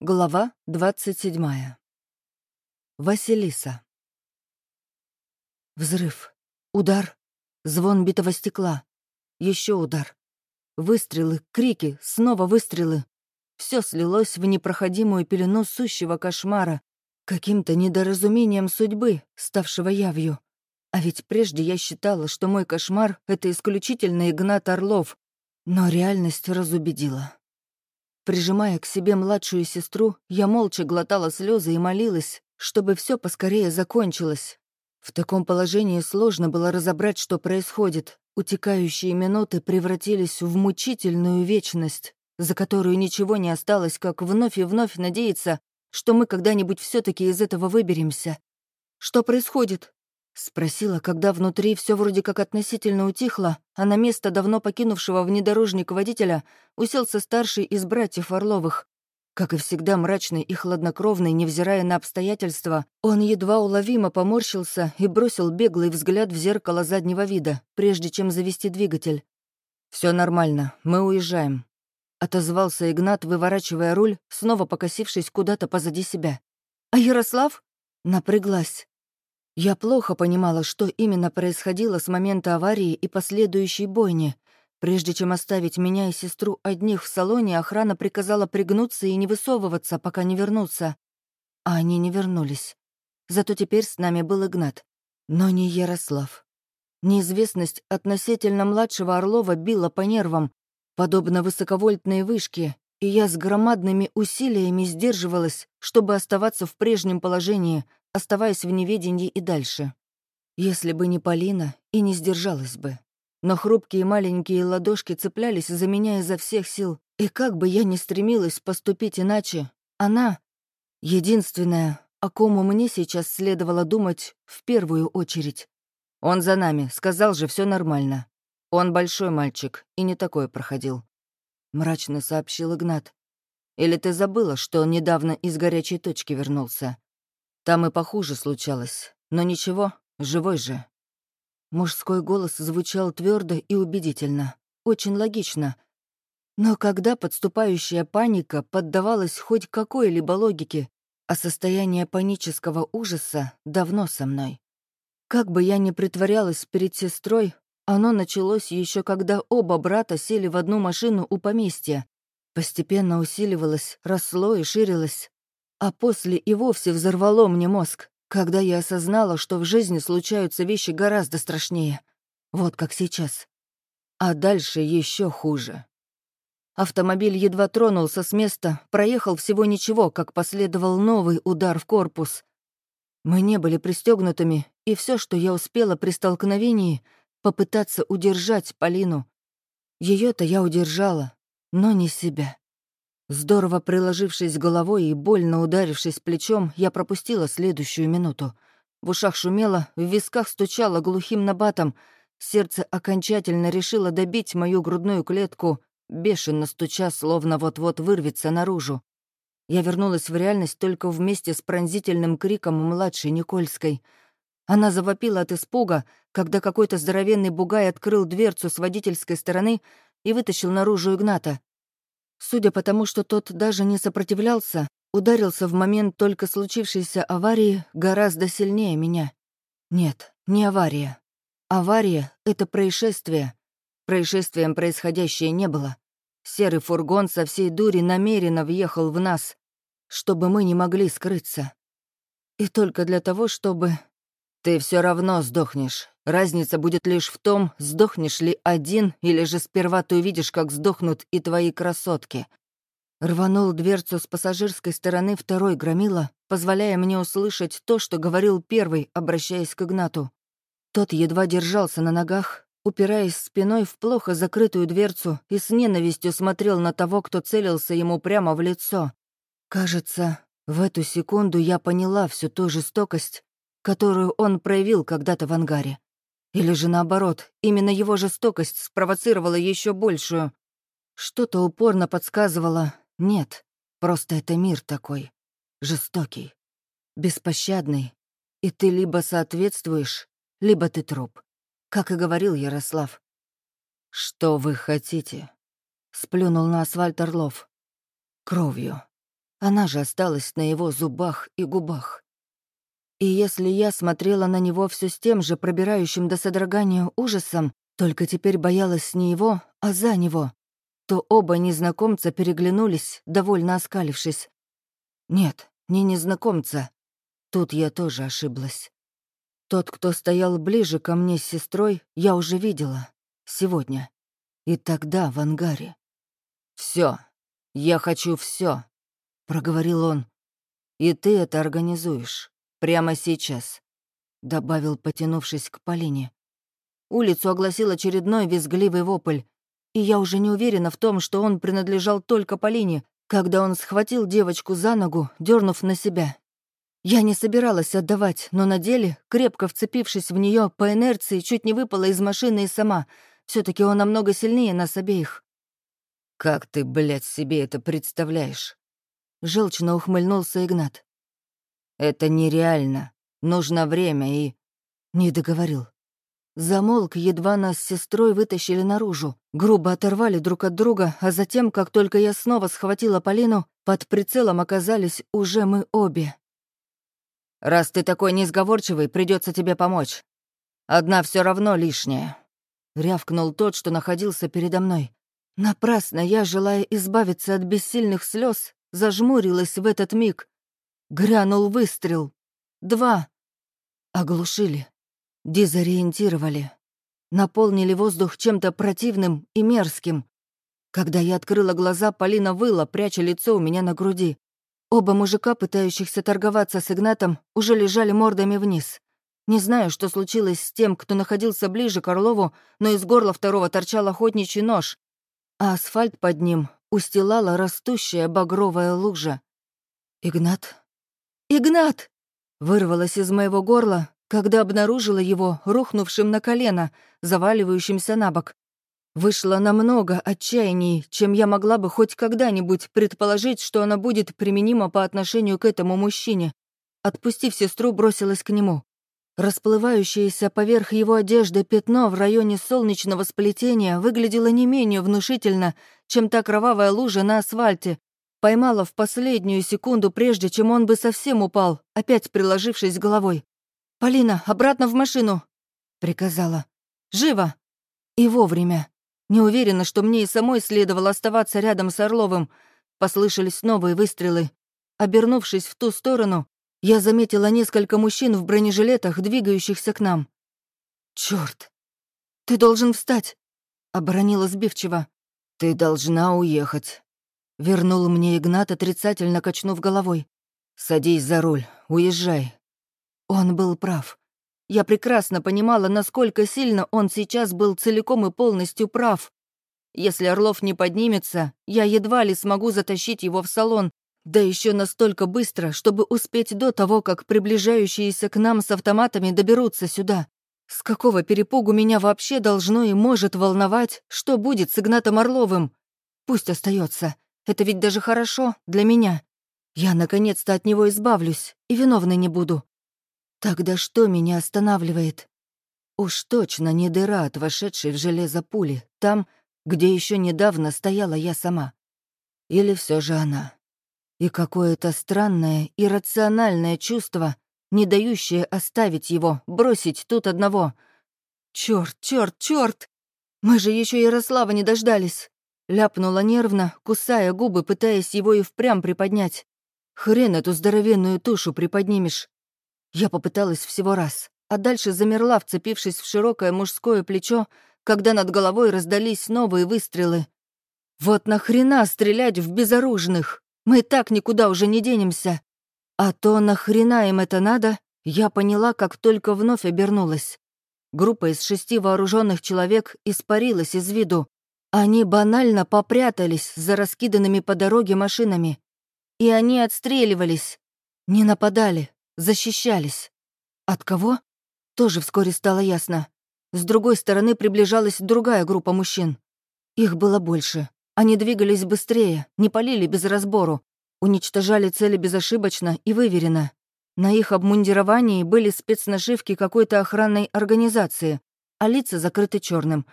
Глава 27. Василиса. Взрыв. Удар. Звон битого стекла. Еще удар. Выстрелы, крики, снова выстрелы. Все слилось в непроходимую пелену сущего кошмара, каким-то недоразумением судьбы, ставшего явью. А ведь прежде я считала, что мой кошмар — это исключительно Игнат Орлов, но реальность разубедила. Прижимая к себе младшую сестру, я молча глотала слезы и молилась, чтобы все поскорее закончилось. В таком положении сложно было разобрать, что происходит. Утекающие минуты превратились в мучительную вечность, за которую ничего не осталось, как вновь и вновь надеяться, что мы когда-нибудь все таки из этого выберемся. «Что происходит?» Спросила, когда внутри все вроде как относительно утихло, а на место давно покинувшего внедорожник водителя уселся старший из братьев Орловых. Как и всегда мрачный и хладнокровный, невзирая на обстоятельства, он едва уловимо поморщился и бросил беглый взгляд в зеркало заднего вида, прежде чем завести двигатель. Все нормально, мы уезжаем», — отозвался Игнат, выворачивая руль, снова покосившись куда-то позади себя. «А Ярослав?» Напряглась. Я плохо понимала, что именно происходило с момента аварии и последующей бойни. Прежде чем оставить меня и сестру одних в салоне, охрана приказала пригнуться и не высовываться, пока не вернутся. А они не вернулись. Зато теперь с нами был Игнат. Но не Ярослав. Неизвестность относительно младшего Орлова била по нервам, подобно высоковольтной вышке, и я с громадными усилиями сдерживалась, чтобы оставаться в прежнем положении, оставаясь в неведении и дальше. Если бы не Полина, и не сдержалась бы. Но хрупкие маленькие ладошки цеплялись за меня изо всех сил, и как бы я ни стремилась поступить иначе, она — единственная, о ком мне сейчас следовало думать в первую очередь. Он за нами, сказал же, все нормально. Он большой мальчик и не такое проходил. — мрачно сообщил Игнат. «Или ты забыла, что он недавно из горячей точки вернулся? Там и похуже случалось. Но ничего, живой же». Мужской голос звучал твердо и убедительно. Очень логично. Но когда подступающая паника поддавалась хоть какой-либо логике, а состояние панического ужаса давно со мной. Как бы я ни притворялась перед сестрой, оно началось еще когда оба брата сели в одну машину у поместья. Постепенно усиливалось, росло и ширилось. А после и вовсе взорвало мне мозг, когда я осознала, что в жизни случаются вещи гораздо страшнее. Вот как сейчас. А дальше еще хуже. Автомобиль едва тронулся с места, проехал всего ничего, как последовал новый удар в корпус. Мы не были пристегнутыми, и все, что я успела при столкновении — попытаться удержать Полину. Ее-то я удержала, но не себя. Здорово приложившись головой и больно ударившись плечом, я пропустила следующую минуту. В ушах шумело, в висках стучало глухим набатом. Сердце окончательно решило добить мою грудную клетку, бешено стуча, словно вот-вот вырвется наружу. Я вернулась в реальность только вместе с пронзительным криком младшей Никольской — она завопила от испуга, когда какой-то здоровенный бугай открыл дверцу с водительской стороны и вытащил наружу Игната. Судя по тому, что тот даже не сопротивлялся, ударился в момент только случившейся аварии гораздо сильнее меня. Нет, не авария. Авария — это происшествие. Происшествием происходящее не было. Серый фургон со всей дури намеренно въехал в нас, чтобы мы не могли скрыться. И только для того, чтобы ты все равно сдохнешь. Разница будет лишь в том, сдохнешь ли один, или же сперва ты увидишь, как сдохнут и твои красотки. Рванул дверцу с пассажирской стороны второй громила, позволяя мне услышать то, что говорил первый, обращаясь к Игнату. Тот едва держался на ногах, упираясь спиной в плохо закрытую дверцу и с ненавистью смотрел на того, кто целился ему прямо в лицо. Кажется, в эту секунду я поняла всю ту жестокость, которую он проявил когда-то в ангаре. Или же наоборот, именно его жестокость спровоцировала еще большую. Что-то упорно подсказывало «нет, просто это мир такой, жестокий, беспощадный, и ты либо соответствуешь, либо ты труп», как и говорил Ярослав. «Что вы хотите?» — сплюнул на асфальт Орлов. «Кровью. Она же осталась на его зубах и губах. И если я смотрела на него все с тем же пробирающим до содрогания ужасом, только теперь боялась не его, а за него, то оба незнакомца переглянулись, довольно оскалившись. Нет, не незнакомца. Тут я тоже ошиблась. Тот, кто стоял ближе ко мне с сестрой, я уже видела. Сегодня. И тогда в ангаре. Все, я хочу все, проговорил он. И ты это организуешь. Прямо сейчас, добавил, потянувшись к Полине. Улицу огласил очередной визгливый вопль, и я уже не уверена в том, что он принадлежал только Полине, когда он схватил девочку за ногу, дернув на себя. Я не собиралась отдавать, но на деле, крепко вцепившись в нее по инерции, чуть не выпала из машины и сама. все таки он намного сильнее нас обеих. «Как ты, блядь, себе это представляешь?» Желчно ухмыльнулся Игнат. «Это нереально. Нужно время и...» Не договорил. Замолк, едва нас с сестрой вытащили наружу, грубо оторвали друг от друга, а затем, как только я снова схватила Полину, под прицелом оказались уже мы обе. «Раз ты такой несговорчивый, придется тебе помочь. Одна все равно лишняя», — рявкнул тот, что находился передо мной. Напрасно я, желая избавиться от бессильных слез, зажмурилась в этот миг. Грянул выстрел. Два. Оглушили дезориентировали, наполнили воздух чем-то противным и мерзким. Когда я открыла глаза, Полина выла, пряча лицо у меня на груди. Оба мужика, пытающихся торговаться с Игнатом, уже лежали мордами вниз. Не знаю, что случилось с тем, кто находился ближе к Орлову, но из горла второго торчал охотничий нож, а асфальт под ним устилала растущая багровая лужа. «Игнат? Игнат!» вырвалось из моего горла, когда обнаружила его рухнувшим на колено, заваливающимся на бок. Вышло намного отчаянней, чем я могла бы хоть когда-нибудь предположить, что она будет применима по отношению к этому мужчине. Отпустив сестру, бросилась к нему. Расплывающееся поверх его одежды пятно в районе солнечного сплетения выглядело не менее внушительно, чем та кровавая лужа на асфальте. Поймала в последнюю секунду, прежде чем он бы совсем упал, опять приложившись головой. «Полина, обратно в машину!» — приказала. «Живо!» И вовремя. Не уверена, что мне и самой следовало оставаться рядом с Орловым. Послышались новые выстрелы. Обернувшись в ту сторону, я заметила несколько мужчин в бронежилетах, двигающихся к нам. «Чёрт! Ты должен встать!» — оборонила сбивчиво. «Ты должна уехать», — вернул мне Игнат, отрицательно качнув головой. «Садись за руль, уезжай, он был прав. Я прекрасно понимала, насколько сильно он сейчас был целиком и полностью прав. Если Орлов не поднимется, я едва ли смогу затащить его в салон, да еще настолько быстро, чтобы успеть до того, как приближающиеся к нам с автоматами доберутся сюда. С какого перепугу меня вообще должно и может волновать, что будет с Игнатом Орловым? Пусть остается. Это ведь даже хорошо для меня. Я наконец-то от него избавлюсь и виновной не буду. Тогда что меня останавливает? Уж точно не дыра от вошедшей в железо пули, там, где еще недавно стояла я сама. Или все же она? И какое-то странное, иррациональное чувство, не дающее оставить его, бросить тут одного. Черт, черт, черт! Мы же еще Ярослава не дождались. Ляпнула нервно, кусая губы, пытаясь его и впрямь приподнять. Хрен эту здоровенную тушу приподнимешь. Я попыталась всего раз, а дальше замерла, вцепившись в широкое мужское плечо, когда над головой раздались новые выстрелы. «Вот нахрена стрелять в безоружных? Мы так никуда уже не денемся!» А то нахрена им это надо, я поняла, как только вновь обернулась. Группа из шести вооруженных человек испарилась из виду. Они банально попрятались за раскиданными по дороге машинами. И они отстреливались. Не нападали, защищались. От кого? Тоже вскоре стало ясно. С другой стороны приближалась другая группа мужчин. Их было больше. Они двигались быстрее, не полили без разбору, уничтожали цели безошибочно и выверенно. На их обмундировании были спецнашивки какой-то охранной организации, а лица закрыты черным.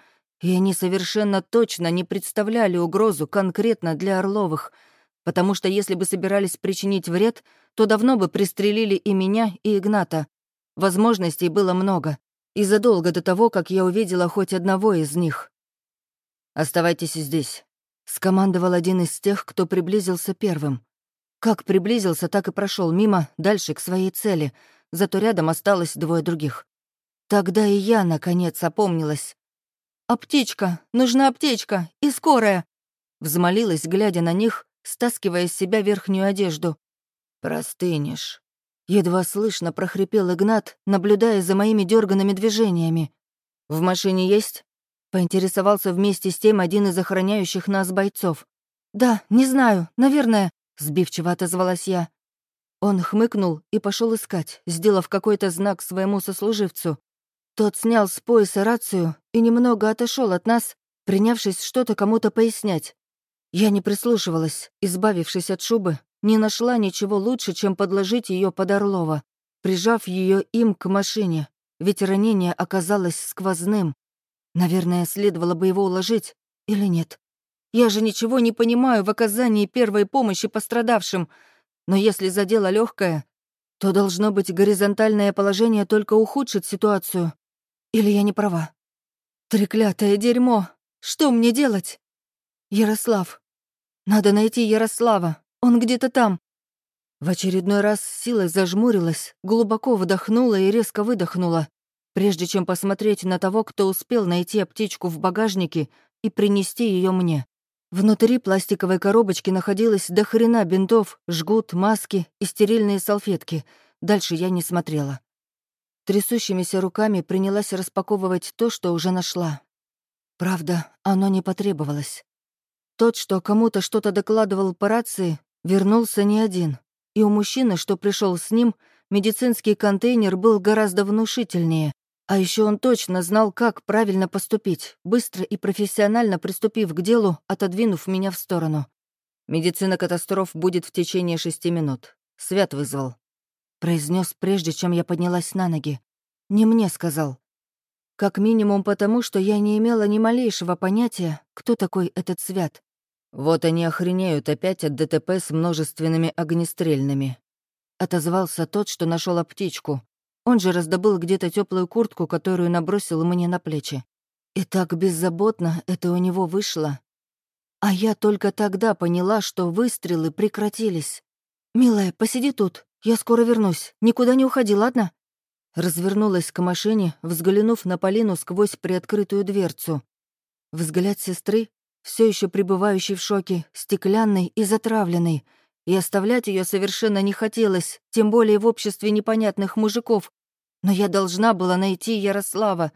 И они совершенно точно не представляли угрозу конкретно для Орловых. потому что если бы собирались причинить вред, то давно бы пристрелили и меня, и Игната. Возможностей было много, и задолго до того, как я увидела хоть одного из них. «Оставайтесь здесь», — скомандовал один из тех, кто приблизился первым. Как приблизился, так и прошел мимо, дальше к своей цели, зато рядом осталось двое других. Тогда и я, наконец, опомнилась. «Аптечка! Нужна аптечка! И скорая!» Взмолилась, глядя на них, стаскивая с себя верхнюю одежду. «Простынешь», — едва слышно прохрипел Игнат, наблюдая за моими дерганными движениями. «В машине есть?» — поинтересовался вместе с тем один из охраняющих нас бойцов. «Да, не знаю, наверное», — сбивчиво отозвалась я. Он хмыкнул и пошел искать, сделав какой-то знак своему сослуживцу. Тот снял с пояса рацию и немного отошел от нас, принявшись что-то кому-то пояснять. Я не прислушивалась, избавившись от шубы, не нашла ничего лучше, чем подложить ее под Орлова, прижав ее им к машине, ведь ранение оказалось сквозным. Наверное, следовало бы его уложить или нет. Я же ничего не понимаю в оказании первой помощи пострадавшим, но если задело легкое, то должно быть горизонтальное положение только ухудшит ситуацию. Или я не права? Треклятое дерьмо! Что мне делать? Ярослав, надо найти Ярослава. Он где-то там. В очередной раз силой зажмурилась, глубоко вдохнула и резко выдохнула, прежде чем посмотреть на того, кто успел найти аптечку в багажнике и принести ее мне. Внутри пластиковой коробочки находилось до хрена бинтов, жгут, маски и стерильные салфетки. Дальше я не смотрела. Трясущимися руками принялась распаковывать то, что уже нашла. Правда, оно не потребовалось. Тот, что кому-то что-то докладывал по рации, вернулся не один. И у мужчины, что пришел с ним, медицинский контейнер был гораздо внушительнее. А еще он точно знал, как правильно поступить, быстро и профессионально приступив к делу, отодвинув меня в сторону. «Медицина катастроф будет в течение шести минут. Свят вызвал», — произнес прежде, чем я поднялась на ноги. «Не мне сказал. Как минимум потому, что я не имела ни малейшего понятия, кто такой этот Свят. «Вот они охренеют опять от ДТП с множественными огнестрельными», — отозвался тот, что нашел аптечку. Он же раздобыл где-то теплую куртку, которую набросил мне на плечи. И так беззаботно это у него вышло. А я только тогда поняла, что выстрелы прекратились. «Милая, посиди тут, я скоро вернусь. Никуда не уходи, ладно?» Развернулась к машине, взглянув на Полину сквозь приоткрытую дверцу. Взгляд сестры все еще пребывающий в шоке, стеклянный и затравленный, и оставлять ее совершенно не хотелось, тем более в обществе непонятных мужиков. Но я должна была найти Ярослава.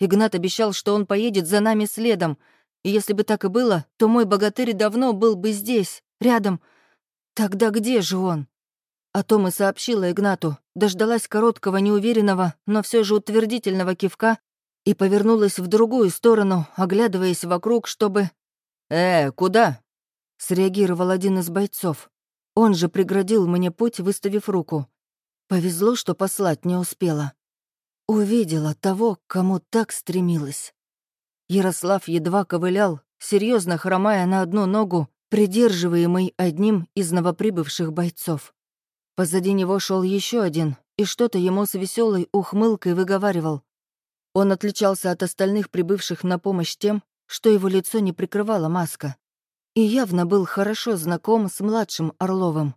Игнат обещал, что он поедет за нами следом, и если бы так и было, то мой богатырь давно был бы здесь, рядом. Тогда где же он? О том и сообщила Игнату, дождалась короткого, неуверенного, но все же утвердительного кивка и повернулась в другую сторону, оглядываясь вокруг, чтобы «Э, куда?» — среагировал один из бойцов. Он же преградил мне путь, выставив руку. Повезло, что послать не успела. Увидела того, кому так стремилась. Ярослав едва ковылял, серьезно хромая на одну ногу, придерживаемый одним из новоприбывших бойцов. Позади него шел еще один, и что-то ему с веселой ухмылкой выговаривал. Он отличался от остальных прибывших на помощь тем, что его лицо не прикрывала маска. И явно был хорошо знаком с младшим Орловым.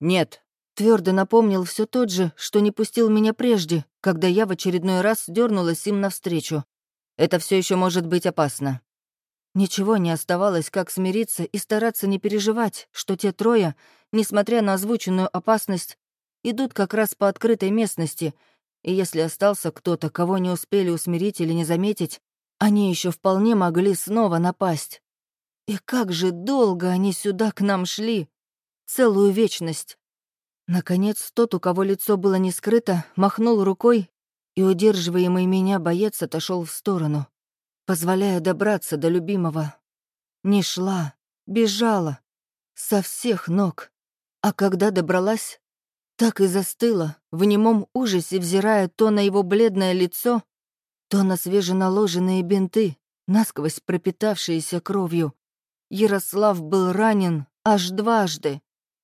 «Нет», — твердо напомнил все тот же, что не пустил меня прежде, когда я в очередной раз дернулась им навстречу. «Это все еще может быть опасно». Ничего не оставалось, как смириться и стараться не переживать, что те трое, несмотря на озвученную опасность, идут как раз по открытой местности, и если остался кто-то, кого не успели усмирить или не заметить, они еще вполне могли снова напасть. И как же долго они сюда к нам шли! Целую вечность. Наконец, тот, у кого лицо было не скрыто, махнул рукой, и удерживаемый меня боец отошел в сторону, позволяя добраться до любимого. Не шла, бежала, со всех ног. А когда добралась, так и застыла, в немом ужасе взирая то на его бледное лицо, то на свеженаложенные бинты, насквозь пропитавшиеся кровью. Ярослав был ранен, Аж дважды.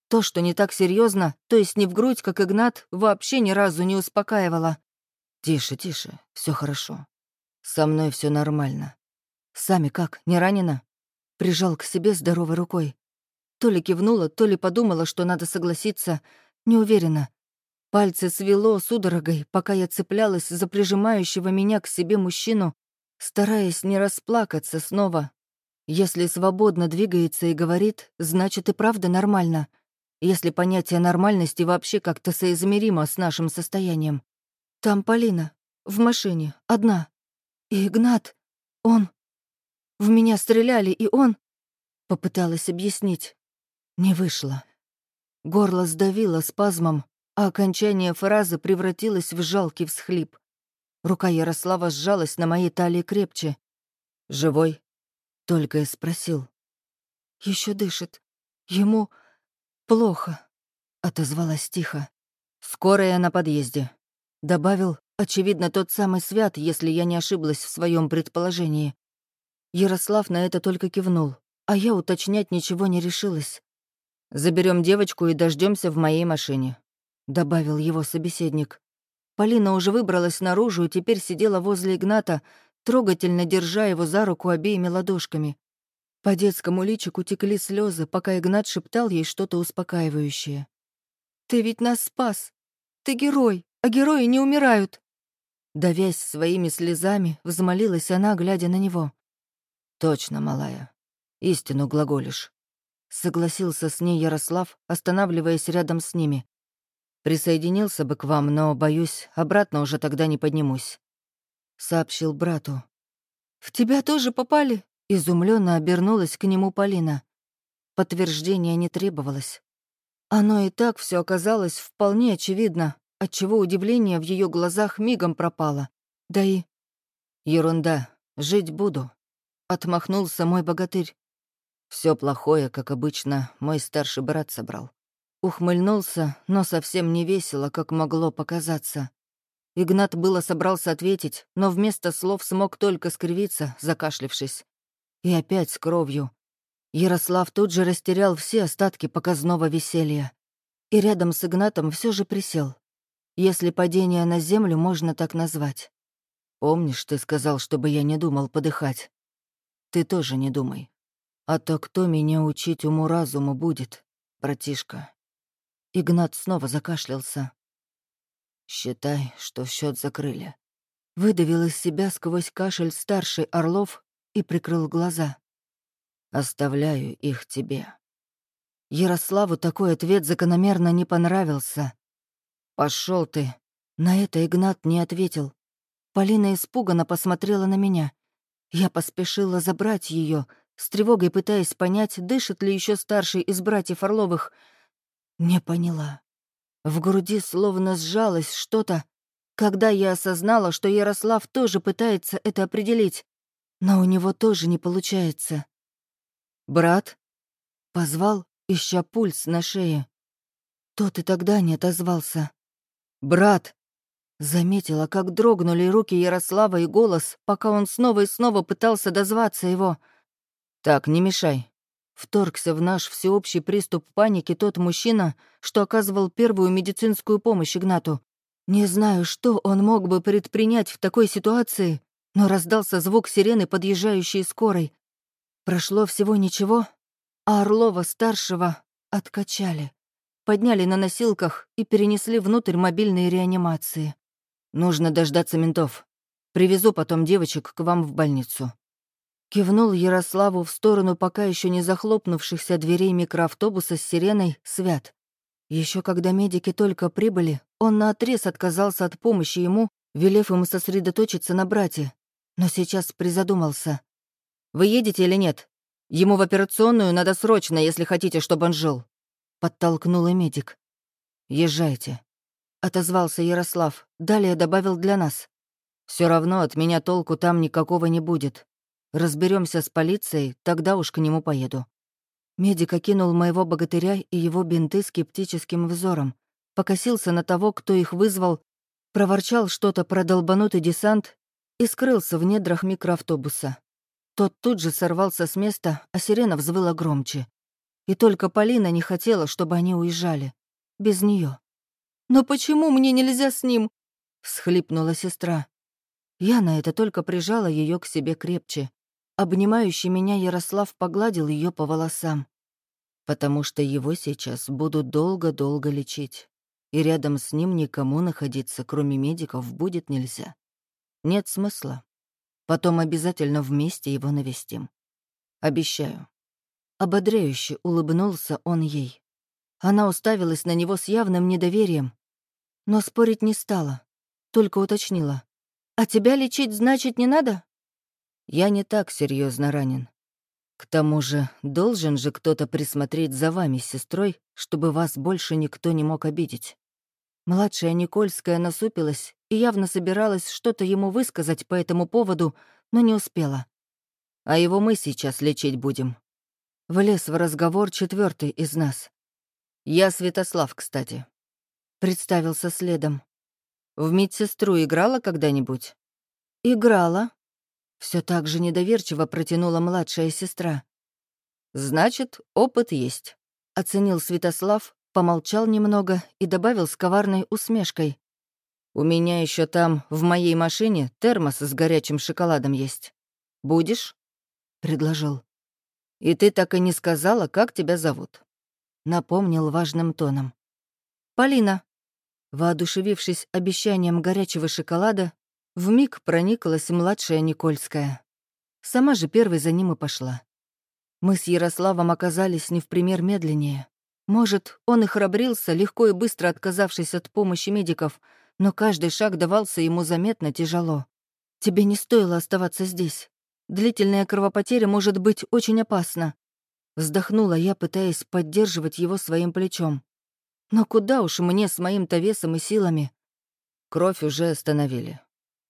То, что не так серьезно, то есть не в грудь, как Игнат, вообще ни разу не успокаивало. «Тише, тише, все хорошо. Со мной все нормально. Сами как, не ранена?» Прижал к себе здоровой рукой. То ли кивнула, то ли подумала, что надо согласиться. Не уверена. Пальцы свело судорогой, пока я цеплялась за прижимающего меня к себе мужчину, стараясь не расплакаться снова. Если свободно двигается и говорит, значит и правда нормально. Если понятие нормальности вообще как-то соизмеримо с нашим состоянием. Там Полина, в машине, одна. Игнат, он... В меня стреляли, и он... Попыталась объяснить. Не вышло. Горло сдавило спазмом, а окончание фразы превратилось в жалкий всхлип. Рука Ярослава сжалась на моей талии крепче. «Живой?» — только и спросил. Еще дышит. Ему плохо», — отозвалась тихо. «Скорая на подъезде», — добавил, очевидно, тот самый Свят, если я не ошиблась в своем предположении. Ярослав на это только кивнул, а я уточнять ничего не решилась. Заберем девочку и дождемся в моей машине», — добавил его собеседник. Полина уже выбралась наружу и теперь сидела возле Игната, трогательно держа его за руку обеими ладошками. По детскому личику текли слезы, пока Игнат шептал ей что-то успокаивающее. «Ты ведь нас спас! Ты герой, а герои не умирают!» Давясь своими слезами, взмолилась она, глядя на него. «Точно, малая, истину глаголишь. Согласился с ней Ярослав, останавливаясь рядом с ними. «Присоединился бы к вам, но, боюсь, обратно уже тогда не поднимусь», — сообщил брату. «В тебя тоже попали?» — изумленно обернулась к нему Полина. Подтверждения не требовалось. Оно и так все оказалось вполне очевидно, отчего удивление в ее глазах мигом пропало. Да и... «Ерунда, жить буду», — отмахнулся мой богатырь. Все плохое, как обычно, мой старший брат собрал. Ухмыльнулся, но совсем не весело, как могло показаться. Игнат было собрался ответить, но вместо слов смог только скривиться, закашлившись. И опять с кровью. Ярослав тут же растерял все остатки показного веселья. И рядом с Игнатом все же присел. Если падение на землю можно так назвать. Помнишь, ты сказал, чтобы я не думал подыхать? Ты тоже не думай. А то кто меня учить уму-разуму будет, братишка?» Игнат снова закашлялся. «Считай, что счет закрыли». Выдавил из себя сквозь кашель старший Орлов и прикрыл глаза. «Оставляю их тебе». Ярославу такой ответ закономерно не понравился. Пошел ты!» На это Игнат не ответил. Полина испуганно посмотрела на меня. Я поспешила забрать ее, с тревогой пытаясь понять, дышит ли еще старший из братьев Орловых. Не поняла. В груди словно сжалось что-то, когда я осознала, что Ярослав тоже пытается это определить, но у него тоже не получается. «Брат?» — позвал, ища пульс на шее. Тот и тогда не отозвался. «Брат!» Заметила, как дрогнули руки Ярослава и голос, пока он снова и снова пытался дозваться его — «Так, не мешай». Вторгся в наш всеобщий приступ паники тот мужчина, что оказывал первую медицинскую помощь Игнату. Не знаю, что он мог бы предпринять в такой ситуации, но раздался звук сирены, подъезжающей скорой. Прошло всего ничего, а Орлова-старшего откачали. Подняли на носилках и перенесли внутрь мобильной реанимации. Нужно дождаться ментов. Привезу потом девочек к вам в больницу. Кивнул Ярославу в сторону пока еще не захлопнувшихся дверей микроавтобуса с сиреной «Свят». Еще когда медики только прибыли, он наотрез отказался от помощи ему, велев ему сосредоточиться на брате. Но сейчас призадумался. «Вы едете или нет? Ему в операционную надо срочно, если хотите, чтобы он жил», — подтолкнул и медик. «Езжайте», — отозвался Ярослав, далее добавил для нас. Все равно от меня толку там никакого не будет. Разберемся с полицией, тогда уж к нему поеду». Медик окинул моего богатыря и его бинты скептическим взором, покосился на того, кто их вызвал, проворчал что-то про долбанутый десант и скрылся в недрах микроавтобуса. Тот тут же сорвался с места, а сирена взвыла громче. И только Полина не хотела, чтобы они уезжали. Без нее. «Но почему мне нельзя с ним?» — всхлипнула сестра. Я на это только прижала ее к себе крепче. Обнимающий меня Ярослав погладил ее по волосам. «Потому что его сейчас будут долго-долго лечить, и рядом с ним никому находиться, кроме медиков, будет нельзя. Нет смысла. Потом обязательно вместе его навестим. Обещаю». Ободряюще улыбнулся он ей. Она уставилась на него с явным недоверием, но спорить не стала, только уточнила. «А тебя лечить, значит, не надо?» «Я не так серьезно ранен. К тому же, должен же кто-то присмотреть за вами с сестрой, чтобы вас больше никто не мог обидеть». Младшая Никольская насупилась и явно собиралась что-то ему высказать по этому поводу, но не успела. «А его мы сейчас лечить будем». Влез в разговор четвертый из нас. «Я Святослав, кстати». Представился следом. В медсестру играла когда-нибудь? Играла. Все так же недоверчиво протянула младшая сестра. Значит, опыт есть. Оценил Святослав, помолчал немного и добавил с коварной усмешкой. «У меня еще там, в моей машине, термос с горячим шоколадом есть. Будешь?» — предложил. «И ты так и не сказала, как тебя зовут?» — напомнил важным тоном. «Полина», Воодушевившись обещанием горячего шоколада, вмиг прониклась младшая Никольская. Сама же первой за ним и пошла. Мы с Ярославом оказались не в пример медленнее. Может, он и храбрился, легко и быстро отказавшись от помощи медиков, но каждый шаг давался ему заметно тяжело. Тебе не стоило оставаться здесь. Длительная кровопотеря может быть очень опасна. Вздохнула я, пытаясь поддерживать его своим плечом. Но куда уж мне с моим-то весом и силами? Кровь уже остановили.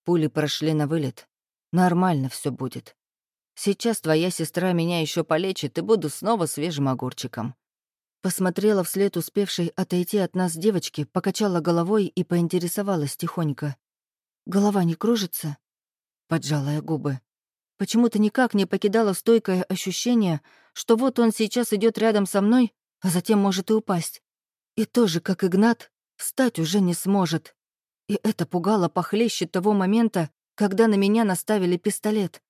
Пули прошли на вылет. Нормально все будет. Сейчас твоя сестра меня еще полечит, и буду снова свежим огурчиком. Посмотрела вслед успевшей отойти от нас девочки, покачала головой и поинтересовалась тихонько. «Голова не кружится?» Поджала я губы. Почему-то никак не покидало стойкое ощущение, что вот он сейчас идет рядом со мной, а затем может и упасть. И тоже, как Игнат, встать уже не сможет. И это пугало похлеще того момента, когда на меня наставили пистолет.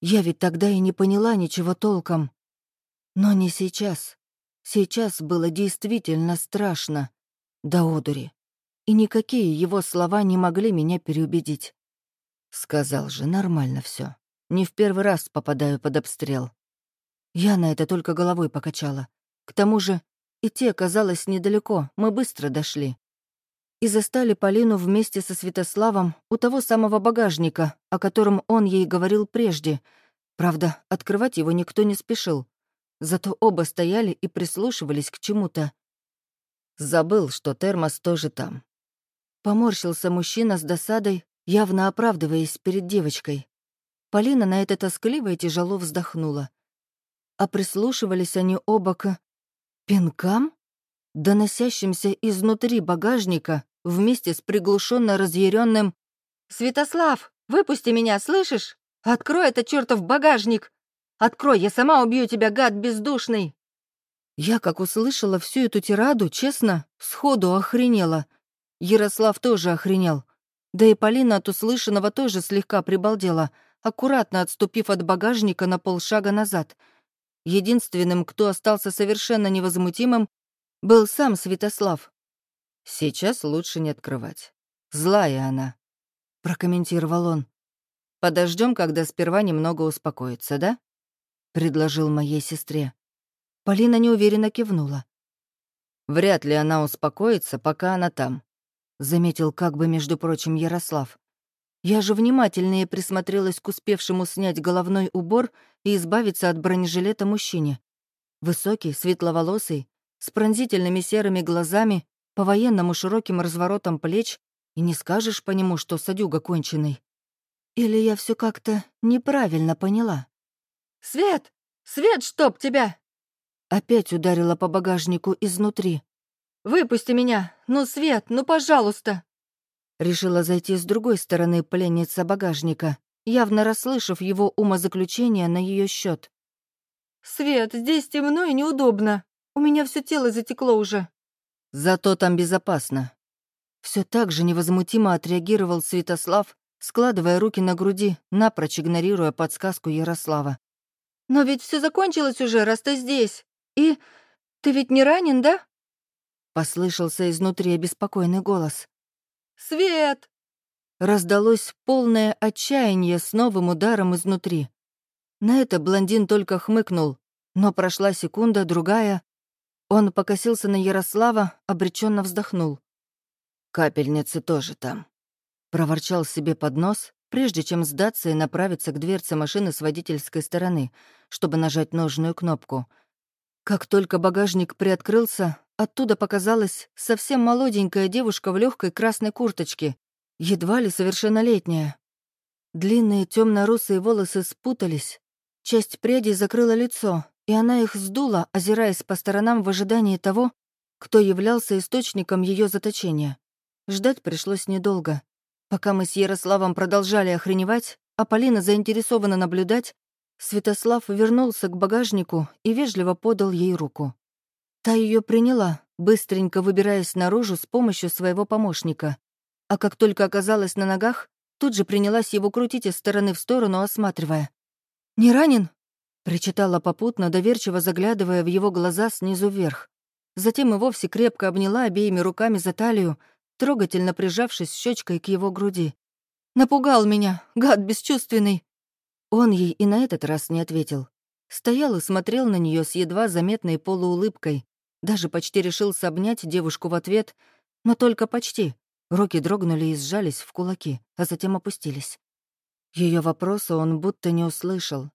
Я ведь тогда и не поняла ничего толком. Но не сейчас. Сейчас было действительно страшно. До одури. И никакие его слова не могли меня переубедить. Сказал же, нормально все. Не в первый раз попадаю под обстрел. Я на это только головой покачала. К тому же Идти оказалось недалеко, мы быстро дошли. И застали Полину вместе со Святославом у того самого багажника, о котором он ей говорил прежде. Правда, открывать его никто не спешил. Зато оба стояли и прислушивались к чему-то. Забыл, что термос тоже там. Поморщился мужчина с досадой, явно оправдываясь перед девочкой. Полина на это тоскливо и тяжело вздохнула. А прислушивались они оба к Пинкам? Доносящимся изнутри багажника вместе с приглушенно разъяренным «Святослав, выпусти меня, слышишь? Открой этот чертов багажник! Открой, я сама убью тебя, гад бездушный!» Я, как услышала всю эту тираду, честно, сходу охренела. Ярослав тоже охренел. Да и Полина от услышанного тоже слегка прибалдела, аккуратно отступив от багажника на полшага назад — Единственным, кто остался совершенно невозмутимым, был сам Святослав. «Сейчас лучше не открывать. Злая она», — прокомментировал он. Подождем, когда сперва немного успокоится, да?» — предложил моей сестре. Полина неуверенно кивнула. «Вряд ли она успокоится, пока она там», — заметил как бы, между прочим, Ярослав. Я же внимательнее присмотрелась к успевшему снять головной убор и избавиться от бронежилета мужчине. Высокий, светловолосый, с пронзительными серыми глазами, по-военному широким разворотом плеч, и не скажешь по нему, что садюга конченый. Или я все как-то неправильно поняла? «Свет! Свет, чтоб тебя!» Опять ударила по багажнику изнутри. «Выпусти меня! Ну, Свет, ну, пожалуйста!» Решила зайти с другой стороны пленница багажника, явно расслышав его умозаключение на ее счет. «Свет, здесь темно и неудобно. У меня все тело затекло уже». «Зато там безопасно». Все так же невозмутимо отреагировал Святослав, складывая руки на груди, напрочь игнорируя подсказку Ярослава. «Но ведь все закончилось уже, раз ты здесь. И ты ведь не ранен, да?» Послышался изнутри обеспокоенный голос. «Свет!» Раздалось полное отчаяние с новым ударом изнутри. На это блондин только хмыкнул, но прошла секунда, другая. Он покосился на Ярослава, обреченно вздохнул. «Капельницы тоже там», — проворчал себе под нос, прежде чем сдаться и направиться к дверце машины с водительской стороны, чтобы нажать нужную кнопку. Как только багажник приоткрылся, оттуда показалась совсем молоденькая девушка в легкой красной курточке, едва ли совершеннолетняя. Длинные темно-русые волосы спутались, часть прядей закрыла лицо, и она их сдула, озираясь по сторонам в ожидании того, кто являлся источником ее заточения. Ждать пришлось недолго. Пока мы с Ярославом продолжали охреневать, а Полина заинтересованно наблюдать, Святослав вернулся к багажнику и вежливо подал ей руку. Та ее приняла, быстренько выбираясь наружу с помощью своего помощника. А как только оказалась на ногах, тут же принялась его крутить из стороны в сторону, осматривая. «Не ранен?» — причитала попутно, доверчиво заглядывая в его глаза снизу вверх. Затем и вовсе крепко обняла обеими руками за талию, трогательно прижавшись щечкой к его груди. «Напугал меня, гад бесчувственный!» Он ей и на этот раз не ответил. Стоял и смотрел на нее с едва заметной полуулыбкой. Даже почти решился обнять девушку в ответ, но только почти. Руки дрогнули и сжались в кулаки, а затем опустились. Ее вопроса он будто не услышал.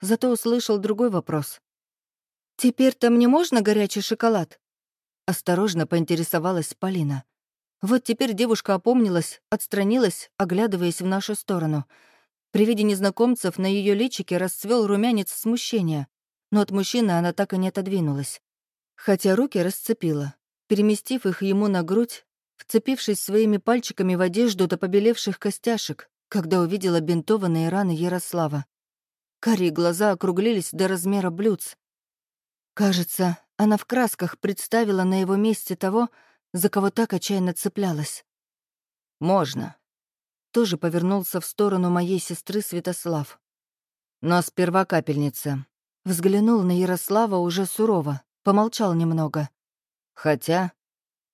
Зато услышал другой вопрос. «Теперь-то мне можно горячий шоколад?» Осторожно поинтересовалась Полина. Вот теперь девушка опомнилась, отстранилась, оглядываясь в нашу сторону. При виде незнакомцев на ее личике расцвел румянец смущения, но от мужчины она так и не отодвинулась. Хотя руки расцепила, переместив их ему на грудь, вцепившись своими пальчиками в одежду до побелевших костяшек, когда увидела бинтованные раны Ярослава. Карие глаза округлились до размера блюдц. Кажется, она в красках представила на его месте того, за кого так отчаянно цеплялась. «Можно». Тоже повернулся в сторону моей сестры Святослав. «Но сперва капельница». Взглянул на Ярослава уже сурово, помолчал немного. «Хотя...»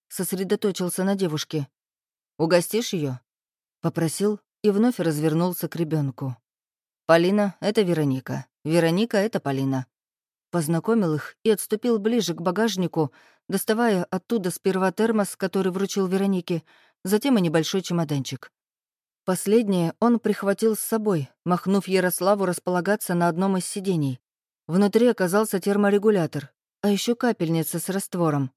Сосредоточился на девушке. «Угостишь ее? Попросил и вновь развернулся к ребенку. «Полина — это Вероника. Вероника — это Полина познакомил их и отступил ближе к багажнику, доставая оттуда сперва термос, который вручил Веронике, затем и небольшой чемоданчик. Последнее он прихватил с собой, махнув Ярославу располагаться на одном из сидений. Внутри оказался терморегулятор, а еще капельница с раствором.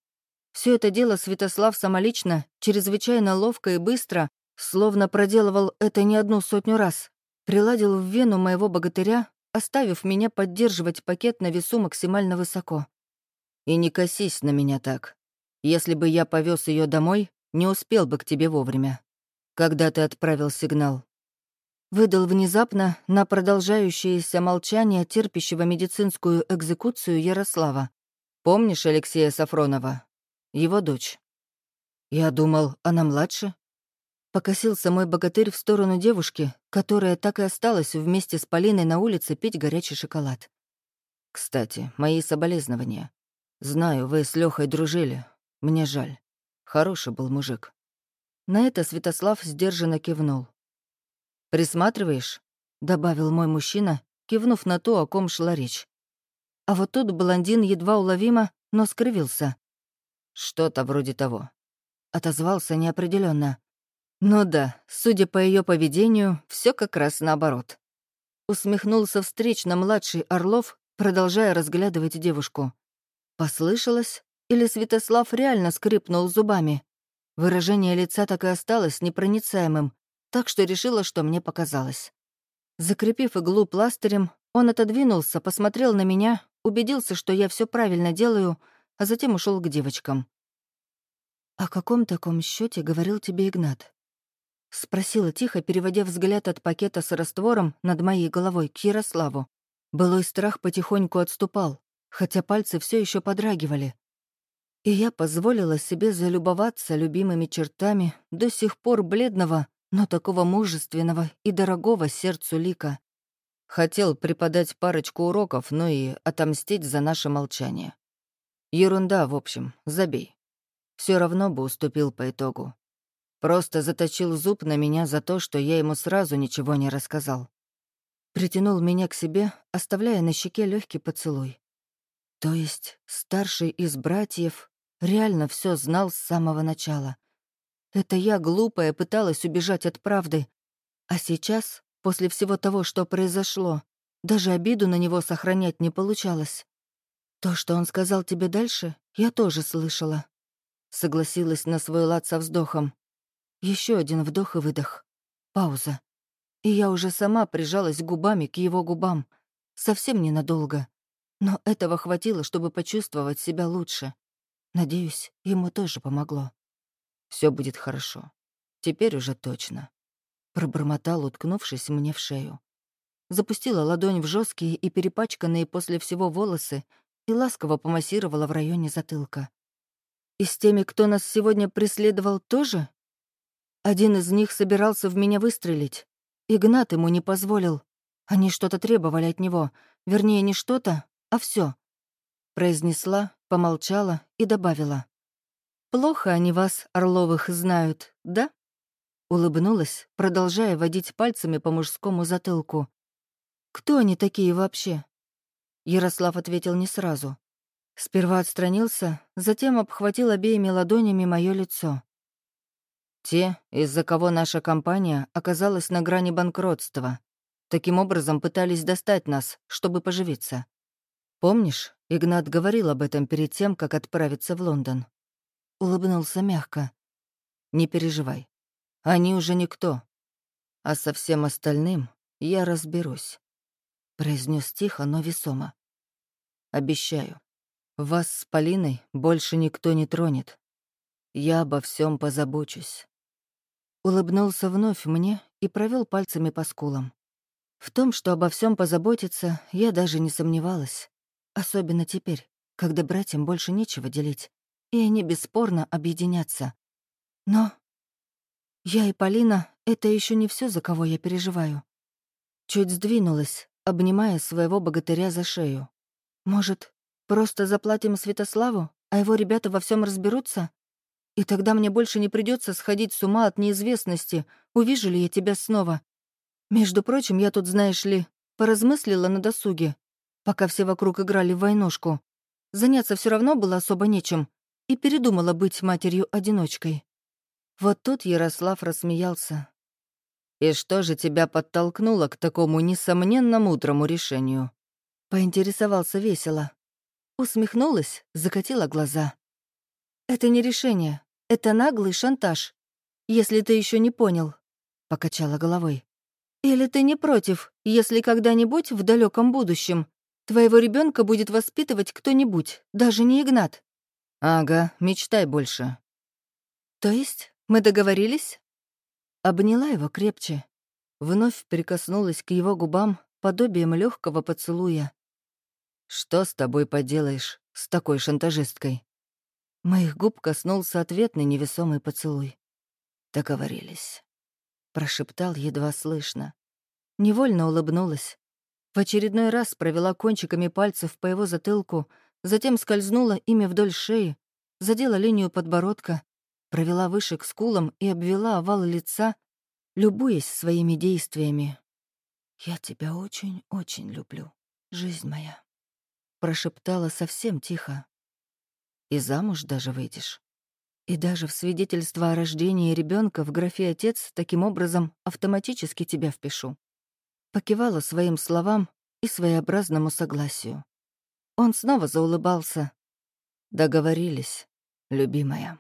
Все это дело Святослав самолично, чрезвычайно ловко и быстро, словно проделывал это не одну сотню раз, приладил в вену моего богатыря, оставив меня поддерживать пакет на весу максимально высоко. «И не косись на меня так. Если бы я повез ее домой, не успел бы к тебе вовремя. Когда ты отправил сигнал?» Выдал внезапно на продолжающееся молчание терпящего медицинскую экзекуцию Ярослава. «Помнишь Алексея Сафронова? Его дочь?» «Я думал, она младше?» Покосился мой богатырь в сторону девушки, которая так и осталась вместе с Полиной на улице пить горячий шоколад. «Кстати, мои соболезнования. Знаю, вы с Лёхой дружили. Мне жаль. Хороший был мужик». На это Святослав сдержанно кивнул. «Присматриваешь?» — добавил мой мужчина, кивнув на то, о ком шла речь. А вот тут блондин едва уловимо, но скрывился. «Что-то вроде того». Отозвался неопределенно. Ну да, судя по ее поведению, все как раз наоборот. Усмехнулся встречно младший Орлов, продолжая разглядывать девушку. Послышалось, или Святослав реально скрипнул зубами? Выражение лица так и осталось непроницаемым, так что решила, что мне показалось. Закрепив иглу пластырем, он отодвинулся, посмотрел на меня, убедился, что я все правильно делаю, а затем ушел к девочкам. «О каком таком счете говорил тебе Игнат?» — спросила тихо, переводя взгляд от пакета с раствором над моей головой к Ярославу. Былой страх потихоньку отступал, хотя пальцы все еще подрагивали. И я позволила себе залюбоваться любимыми чертами до сих пор бледного, но такого мужественного и дорогого сердцу Лика. Хотел преподать парочку уроков, но и отомстить за наше молчание. Ерунда, в общем, забей. Все равно бы уступил по итогу. Просто заточил зуб на меня за то, что я ему сразу ничего не рассказал. Притянул меня к себе, оставляя на щеке легкий поцелуй. То есть старший из братьев реально все знал с самого начала. Это я, глупая, пыталась убежать от правды. А сейчас, после всего того, что произошло, даже обиду на него сохранять не получалось. То, что он сказал тебе дальше, я тоже слышала. Согласилась на свой лад со вздохом. Еще один вдох и выдох. Пауза. И я уже сама прижалась губами к его губам. Совсем ненадолго. Но этого хватило, чтобы почувствовать себя лучше. Надеюсь, ему тоже помогло. Все будет хорошо. Теперь уже точно. Пробормотал, уткнувшись мне в шею. Запустила ладонь в жесткие и перепачканные после всего волосы и ласково помассировала в районе затылка. «И с теми, кто нас сегодня преследовал, тоже?» Один из них собирался в меня выстрелить. Игнат ему не позволил. Они что-то требовали от него. Вернее, не что-то, а все. Произнесла, помолчала и добавила. «Плохо они вас, Орловых, знают, да?» Улыбнулась, продолжая водить пальцами по мужскому затылку. «Кто они такие вообще?» Ярослав ответил не сразу. Сперва отстранился, затем обхватил обеими ладонями мое лицо. Те, из-за кого наша компания оказалась на грани банкротства. Таким образом пытались достать нас, чтобы поживиться. Помнишь, Игнат говорил об этом перед тем, как отправиться в Лондон? Улыбнулся мягко. Не переживай. Они уже никто. А со всем остальным я разберусь. Произнес тихо, но весомо. Обещаю. Вас с Полиной больше никто не тронет. Я обо всем позабочусь. Улыбнулся вновь мне и провел пальцами по скулам. В том, что обо всем позаботиться, я даже не сомневалась. Особенно теперь, когда братьям больше нечего делить, и они бесспорно объединятся. Но я и Полина — это еще не все, за кого я переживаю. Чуть сдвинулась, обнимая своего богатыря за шею. Может, просто заплатим Святославу, а его ребята во всем разберутся? И тогда мне больше не придется сходить с ума от неизвестности, увижу ли я тебя снова. Между прочим, я тут, знаешь ли, поразмыслила на досуге, пока все вокруг играли в войнушку. Заняться все равно было особо нечем, и передумала быть матерью-одиночкой. Вот тут Ярослав рассмеялся. «И что же тебя подтолкнуло к такому несомненно мудрому решению?» Поинтересовался весело. Усмехнулась, закатила глаза. «Это не решение. Это наглый шантаж. Если ты еще не понял, покачала головой. Или ты не против, если когда-нибудь в далеком будущем твоего ребенка будет воспитывать кто-нибудь, даже не Игнат? Ага, мечтай больше. То есть мы договорились? Обняла его крепче. Вновь прикоснулась к его губам подобием легкого поцелуя. Что с тобой поделаешь, с такой шантажисткой? Моих губ коснулся ответный невесомый поцелуй. Договорились. Прошептал едва слышно. Невольно улыбнулась. В очередной раз провела кончиками пальцев по его затылку, затем скользнула ими вдоль шеи, задела линию подбородка, провела выше к скулам и обвела овал лица, любуясь своими действиями. «Я тебя очень-очень люблю, жизнь моя», — прошептала совсем тихо. И замуж даже выйдешь. И даже в свидетельство о рождении ребенка в графе «отец» таким образом автоматически тебя впишу. Покивала своим словам и своеобразному согласию. Он снова заулыбался. Договорились, любимая.